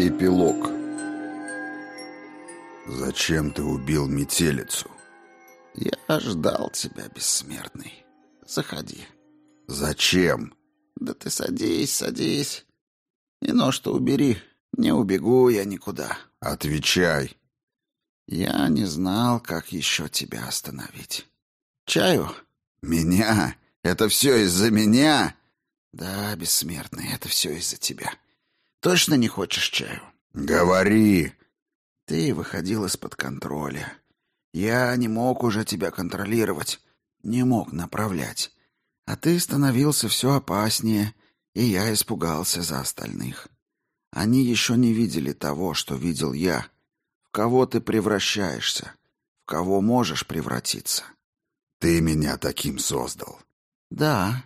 Эпилог «Зачем ты убил метелицу?» «Я ждал тебя, бессмертный. Заходи». «Зачем?» «Да ты садись, садись. И нож-то убери. Не убегу я никуда». «Отвечай». «Я не знал, как еще тебя остановить. Чаю?» «Меня? Это все из-за меня?» «Да, бессмертный, это все из-за тебя. Точно не хочешь чаю?» «Говори!» «Ты выходил из-под контроля. Я не мог уже тебя контролировать, не мог направлять. А ты становился все опаснее, и я испугался за остальных. Они еще не видели того, что видел я. В кого ты превращаешься, в кого можешь превратиться». «Ты меня таким создал». «Да,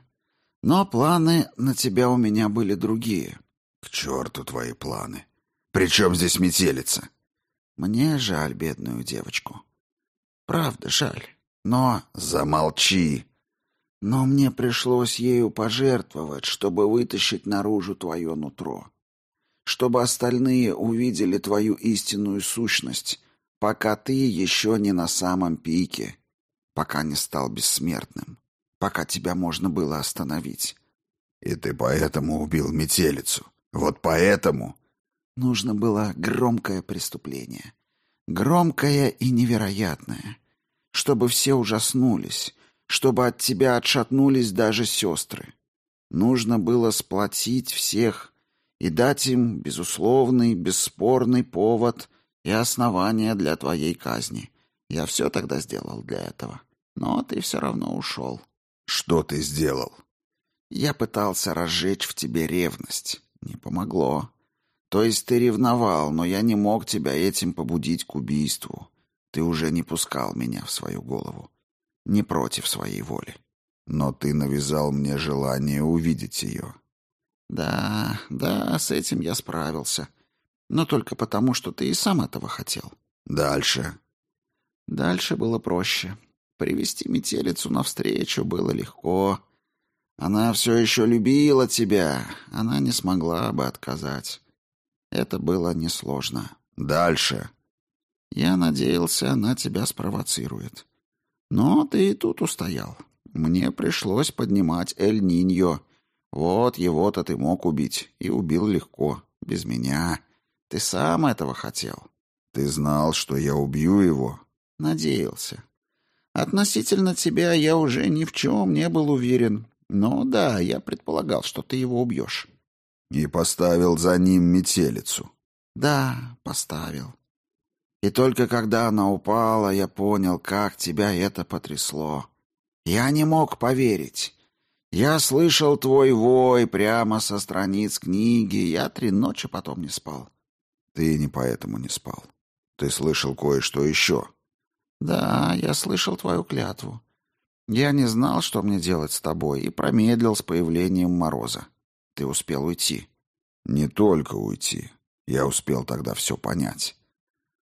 но планы на тебя у меня были другие». «К черту твои планы! Причем здесь метелица?» «Мне жаль бедную девочку. Правда, жаль. Но...» «Замолчи!» «Но мне пришлось ею пожертвовать, чтобы вытащить наружу твое нутро. Чтобы остальные увидели твою истинную сущность, пока ты еще не на самом пике, пока не стал бессмертным, пока тебя можно было остановить». «И ты поэтому убил метелицу?» Вот поэтому... Нужно было громкое преступление. Громкое и невероятное. Чтобы все ужаснулись, чтобы от тебя отшатнулись даже сестры. Нужно было сплотить всех и дать им безусловный, бесспорный повод и основание для твоей казни. Я все тогда сделал для этого. Но ты все равно ушел. Что ты сделал? Я пытался разжечь в тебе ревность. Не помогло. То есть ты ревновал, но я не мог тебя этим побудить к убийству. Ты уже не пускал меня в свою голову. Не против своей воли. Но ты навязал мне желание увидеть ее. Да, да, с этим я справился. Но только потому, что ты и сам этого хотел. Дальше. Дальше было проще. Привести метелицу навстречу было легко. Она все еще любила тебя. Она не смогла бы отказать. Это было несложно. Дальше. Я надеялся, она тебя спровоцирует. Но ты и тут устоял. Мне пришлось поднимать Эль-Ниньо. Вот его-то ты мог убить. И убил легко. Без меня. Ты сам этого хотел. Ты знал, что я убью его? Надеялся. Относительно тебя я уже ни в чем не был уверен. Но да, я предполагал, что ты его убьешь. И поставил за ним метелицу. Да, поставил. И только когда она упала, я понял, как тебя это потрясло. Я не мог поверить. Я слышал твой вой прямо со страниц книги. Я три ночи потом не спал. Ты не поэтому не спал. Ты слышал кое-что еще. Да, я слышал твою клятву. Я не знал, что мне делать с тобой, и промедлил с появлением Мороза. Ты успел уйти. Не только уйти. Я успел тогда все понять.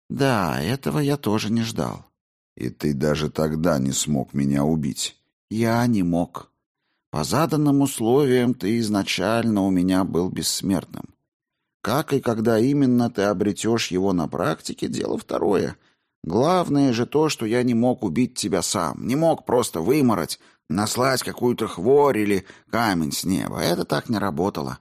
Да, этого я тоже не ждал. И ты даже тогда не смог меня убить. Я не мог. По заданным условиям ты изначально у меня был бессмертным. Как и когда именно ты обретешь его на практике, дело второе — Главное же то, что я не мог убить тебя сам, не мог просто вымороть, наслать какую-то хворь или камень с неба. Это так не работало.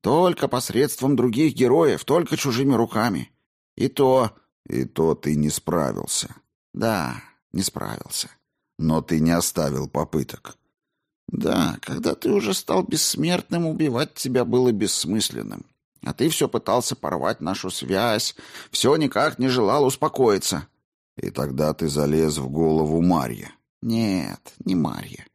Только посредством других героев, только чужими руками. И то... И то ты не справился. Да, не справился. Но ты не оставил попыток. Да, когда ты уже стал бессмертным, убивать тебя было бессмысленным. А ты все пытался порвать нашу связь, все никак не желал успокоиться. И тогда ты залез в голову Марья. Нет, не Марья.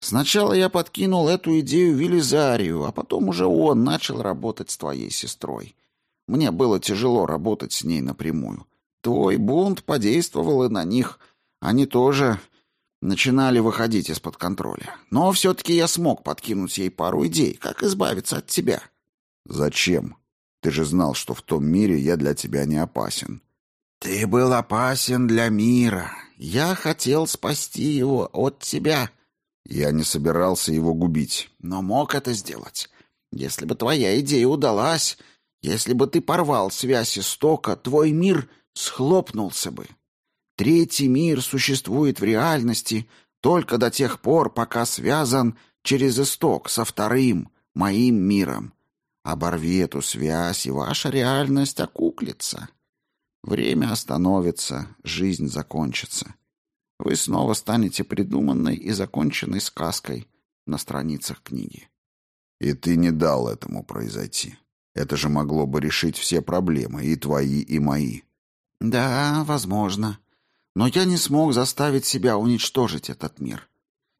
Сначала я подкинул эту идею Велизарию, а потом уже он начал работать с твоей сестрой. Мне было тяжело работать с ней напрямую. Твой бунт подействовал и на них. Они тоже начинали выходить из-под контроля. Но все-таки я смог подкинуть ей пару идей, как избавиться от тебя. Зачем? Ты же знал, что в том мире я для тебя не опасен. «Ты был опасен для мира. Я хотел спасти его от тебя». «Я не собирался его губить». «Но мог это сделать. Если бы твоя идея удалась, Если бы ты порвал связь истока, твой мир схлопнулся бы. Третий мир существует в реальности только до тех пор, пока связан через исток со вторым, моим миром. Оборви эту связь, и ваша реальность окуклится. Время остановится, жизнь закончится. Вы снова станете придуманной и законченной сказкой на страницах книги. И ты не дал этому произойти. Это же могло бы решить все проблемы, и твои, и мои. Да, возможно. Но я не смог заставить себя уничтожить этот мир.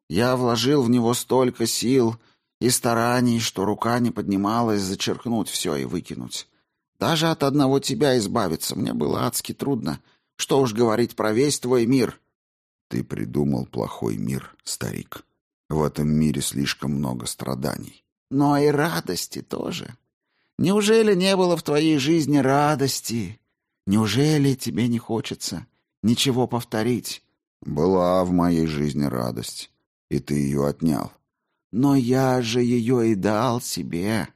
Я вложил в него столько сил и стараний, что рука не поднималась зачеркнуть все и выкинуть. Даже от одного тебя избавиться мне было адски трудно. Что уж говорить про весь твой мир. Ты придумал плохой мир, старик. В этом мире слишком много страданий. Но и радости тоже. Неужели не было в твоей жизни радости? Неужели тебе не хочется ничего повторить? Была в моей жизни радость, и ты ее отнял. Но я же ее и дал себе.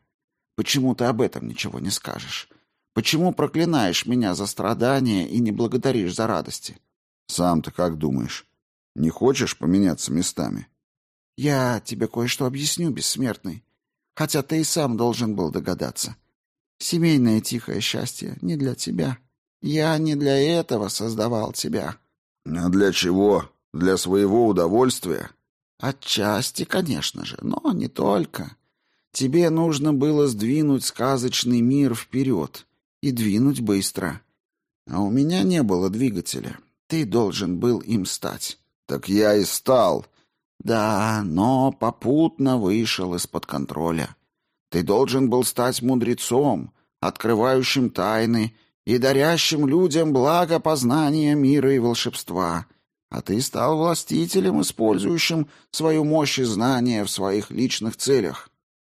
Почему ты об этом ничего не скажешь? Почему проклинаешь меня за страдания и не благодаришь за радости? Сам ты как думаешь? Не хочешь поменяться местами? Я тебе кое-что объясню, бессмертный. Хотя ты и сам должен был догадаться. Семейное тихое счастье не для тебя. Я не для этого создавал тебя. А для чего? Для своего удовольствия? Отчасти, конечно же, но не только. Тебе нужно было сдвинуть сказочный мир вперед и двинуть быстро. А у меня не было двигателя. Ты должен был им стать. Так я и стал. Да, но попутно вышел из-под контроля. Ты должен был стать мудрецом, открывающим тайны и дарящим людям благо познания мира и волшебства. А ты стал властителем, использующим свою мощь и знания в своих личных целях.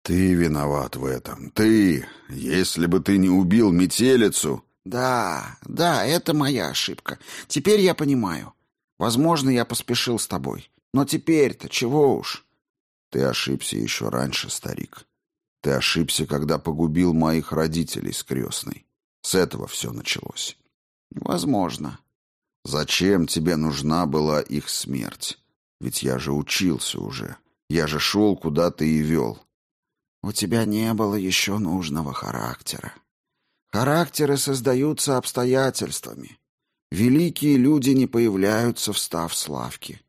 Ты виноват в этом. Ты, если бы ты не убил метелицу... Да, да, это моя ошибка. Теперь я понимаю. Возможно, я поспешил с тобой. Но теперь-то чего уж? Ты ошибся еще раньше, старик. Ты ошибся, когда погубил моих родителей с крестной. С этого все началось. Возможно. Зачем тебе нужна была их смерть? Ведь я же учился уже. Я же шел, куда ты и вел. У тебя не было еще нужного характера. Характеры создаются обстоятельствами. Великие люди не появляются, встав с лавки.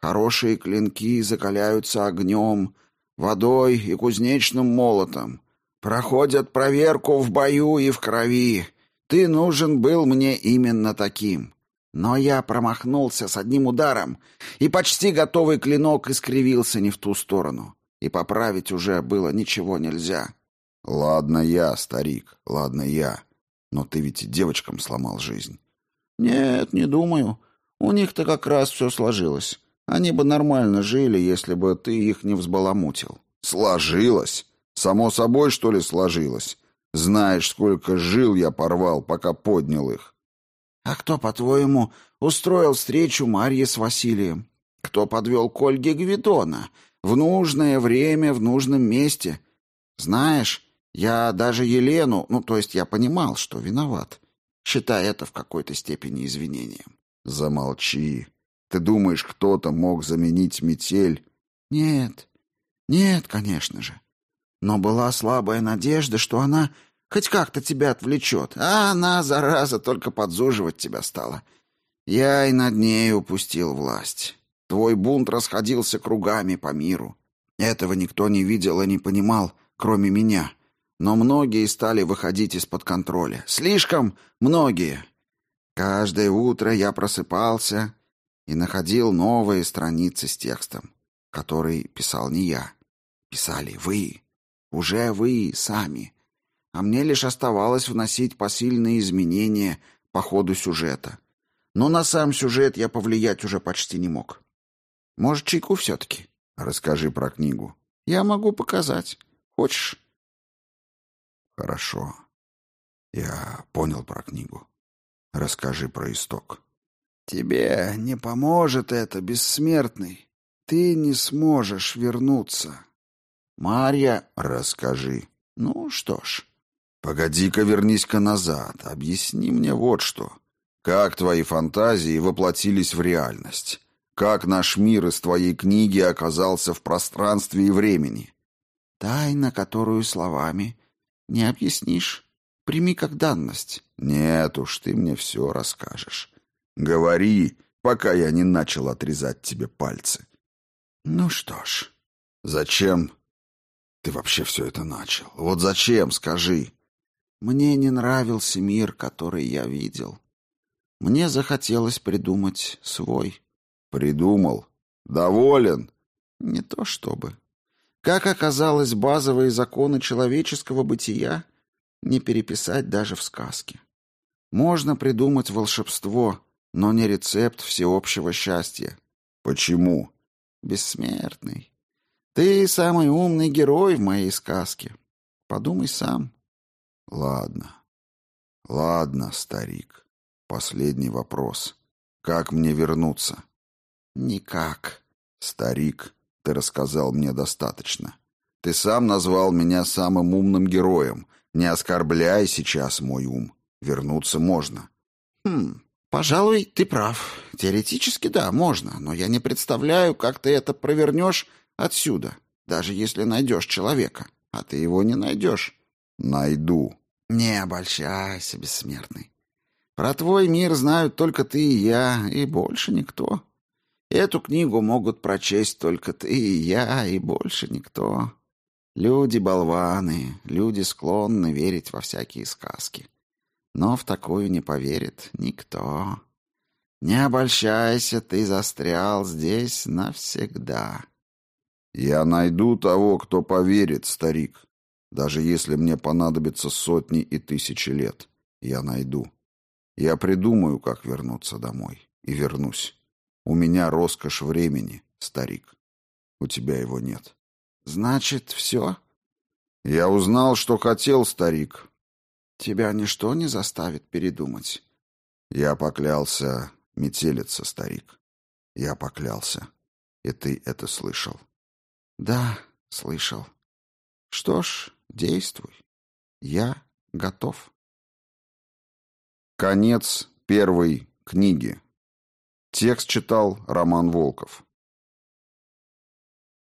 Хорошие клинки закаляются огнем, водой и кузнечным молотом. Проходят проверку в бою и в крови. Ты нужен был мне именно таким. Но я промахнулся с одним ударом, и почти готовый клинок искривился не в ту сторону. И поправить уже было ничего нельзя. Ладно я, старик, ладно я. Но ты ведь и девочкам сломал жизнь. Нет, не думаю. У них-то как раз все сложилось. Они бы нормально жили, если бы ты их не взбаламутил. Сложилось? Само собой, что ли, сложилось? Знаешь, сколько жил я порвал, пока поднял их. А кто, по-твоему, устроил встречу Марьи с Василием? Кто подвел к Ольге Гвидона? В нужное время, в нужном месте. Знаешь, я даже Елену, ну, то есть я понимал, что виноват, считая это в какой-то степени извинением. Замолчи. Ты думаешь, кто-то мог заменить метель? Нет, нет, конечно же. Но была слабая надежда, что она хоть как-то тебя отвлечет, а она, зараза, только подзуживать тебя стала. Я и над ней упустил власть. Твой бунт расходился кругами по миру. Этого никто не видел и не понимал, кроме меня. Но многие стали выходить из-под контроля. Слишком многие. Каждое утро я просыпался и находил новые страницы с текстом, который писал не я. Писали вы. Уже вы сами. А мне лишь оставалось вносить посильные изменения по ходу сюжета. Но на сам сюжет я повлиять уже почти не мог. Может, чайку все-таки? Расскажи про книгу. Я могу показать. Хочешь? Хорошо. Я понял про книгу. Расскажи про исток. Тебе не поможет это, бессмертный. Ты не сможешь вернуться. Марья, расскажи. Ну что ж, Погоди-ка, вернись-ка назад. Объясни мне вот что. Как твои фантазии воплотились в реальность? Как наш мир из твоей книги оказался в пространстве и времени? Тайна, которую словами не объяснишь. Прими как данность. Нет уж, ты мне все расскажешь. Говори, пока я не начал отрезать тебе пальцы. Ну что ж. Зачем ты вообще все это начал? Вот зачем, скажи? Мне не нравился мир, который я видел. Мне захотелось придумать свой. Придумал? Доволен? Не то чтобы. Как оказалось, базовые законы человеческого бытия не переписать даже в сказке. Можно придумать волшебство, но не рецепт всеобщего счастья. Почему? Бессмертный. Ты самый умный герой в моей сказке. Подумай сам. Ладно. Ладно, старик. Последний вопрос. Как мне вернуться? Никак. Старик, ты рассказал мне достаточно. Ты сам назвал меня самым умным героем. Не оскорбляй сейчас мой ум. Вернуться можно. Хм, пожалуй, ты прав. Теоретически да, можно, но я не представляю, как ты это провернешь отсюда, даже если найдешь человека. А ты его не найдешь. Найду. Не обольщайся, бессмертный. Про твой мир знают только ты и я, и больше никто. Эту книгу могут прочесть только ты и я, и больше никто. Люди болваны, люди склонны верить во всякие сказки. Но в такую не поверит никто. Не обольщайся, ты застрял здесь навсегда. Я найду того, кто поверит, старик. Даже если мне понадобится сотни и тысячи лет, я найду. Я придумаю, как вернуться домой. И вернусь. У меня роскошь времени, старик. У тебя его нет. Значит, все? Я узнал, что хотел, старик. Тебя ничто не заставит передумать. Я поклялся метелиться, старик. Я поклялся. И ты это слышал. Да, слышал. Что ж, действуй. Я готов. Конец первой книги. Текст читал Роман Волков.